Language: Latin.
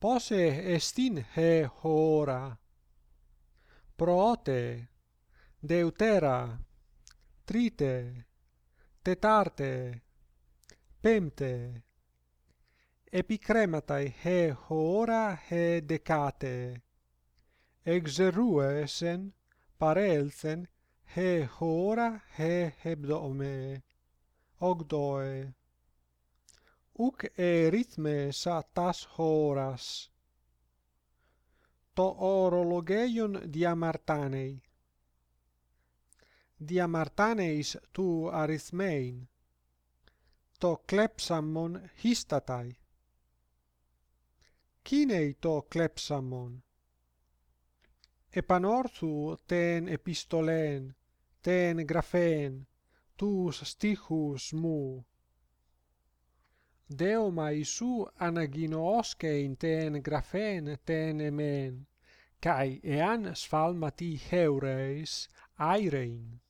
Pose estin he hora. Proote, deutera, trite, tetarte, pemte, epicrematai he hora he decate, exeruesen, parelsen, he hora he hebdome, ogdoe ουκ ερύθμε σα τας χώρας το ορολογέιον διαμαρτάνεϊ διαμαρτάνεϊς του αριθμέιν το κλέψαμον χίσταται κίνεϊ το κλέψαμον επανόρθου τεν επιστολέν τεν γραφέν τους στίχους μου Deoma Isu anaginoosce in ten grafen ten emen, cae ean sfalmati heureis airein.